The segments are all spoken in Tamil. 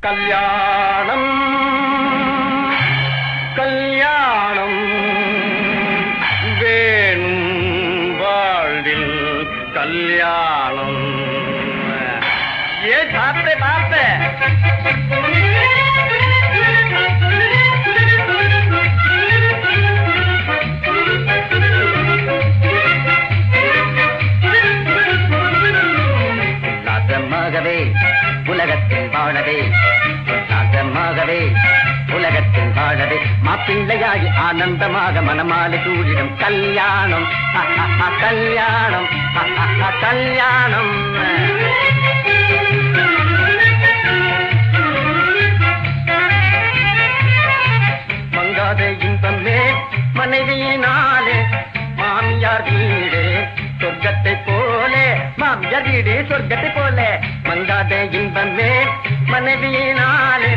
கல்யாணம். கல்யாணம் வேணும் வாழ்வில் கல்யாணம். ஏ சாப்பிட பார்த்த நாசமாகவே உலகத்தில் வாழவே. நாசமாகவே உலகத்தில் வாழவே. மாப்பிள்ளையாகி ஆனந்தமாக மனமாலை சூழிடம் கல்யாணம். கல்யாணம். கல்யாணம். மங்காத இன்பமே மனைவியினாலே மாமியார் வீடு சொர்க்கத்தை போலே மாமியார் வீடு சொர்க்கத்தை போலே. மங்காத இன்பமே மனைவியினாலே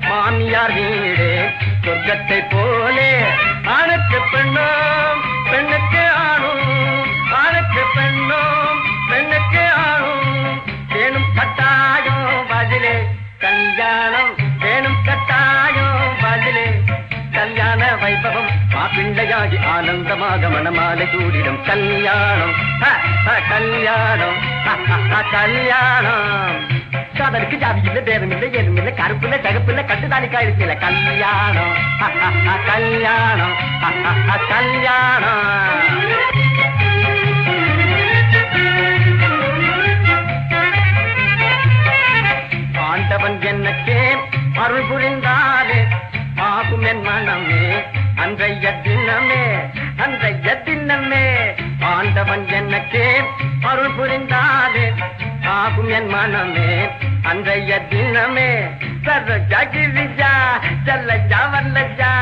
மாமியார் வீடு சொர்க்கத்தை போலே ஆணுக்கு பெண்ணோம் பெண்ணுக்கு ஆணும் ஆணுக்கு பெண்ணோம் பெண்ணுக்கு ஆணும். வேணும் கட்டாயம் பதிலே கல்யாணம் வேணும் கட்டாயம் பதிலே. கல்யாண வைபவம் மாப்பிள்ளையாகி ஆனந்தமாக மனமாலை கூடிடும் கல்யாணம். கல்யாணம். கல்யாணம். காதலுக்கு ஜாதி இல்ல பேரம் இல்ல எதுவும் இல்ல கருப்பு இல்ல தகப்பு இல்ல கட்டுதானி காயிருக்கு இல்ல. கல்யாணம். கல்யாணம். கல்யாணம். ஆண்டவன் என்னக்கே அருள் புரிந்தாலே ஆகும் என் மனமே அன்றைய தினமே அன்றைய தினமே. ஆண்டவன் என்னக்கே அருள் புரிந்தாலே ஆகும் என் மனமே அன்றைய தினமே சர்வ ஜகிரிஜா ஜல்ல ஜாவல்லஜா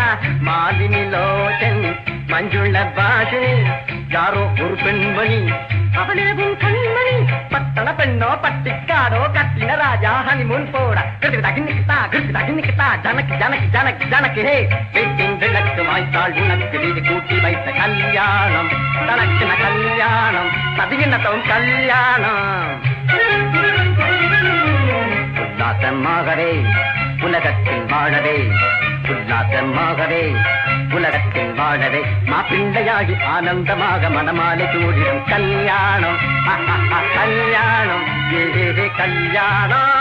மாலினி லோச்சன் மஞ்சுள்ள பாஷினி யாரோ ஒரு பெண்மணி. அவளேவும் கண்மணி. பட்டண பெண்ணோ பட்டிக்காடோ கட்டின ராஜா ஹனிமூன் போட. கிருதி தகினிக்கிட்டா கிருதி தகினிக்கிட்டா ஜனக்கு ஜனக்கு ஜனக்கு ஜனக்கு ஹே. வீட்டின் விளக்கு வாய்த்தாள் உனக்கு வீடு கூட்டி வைத்த கல்யாணம். தனக்கின கல்யாணம் பதிகினத்தவும் கல்யாணம். உல்லாசமாகவே உலகத்தில் வாழவே உல்லாசமாகவே உலகத்தில் வாழவே. மாப்பிள்ளையாகி ஆனந்தமாக மனமாலை கூடிடும் கல்யாணம். கல்யாணம். ஏ, கல்யாணம்.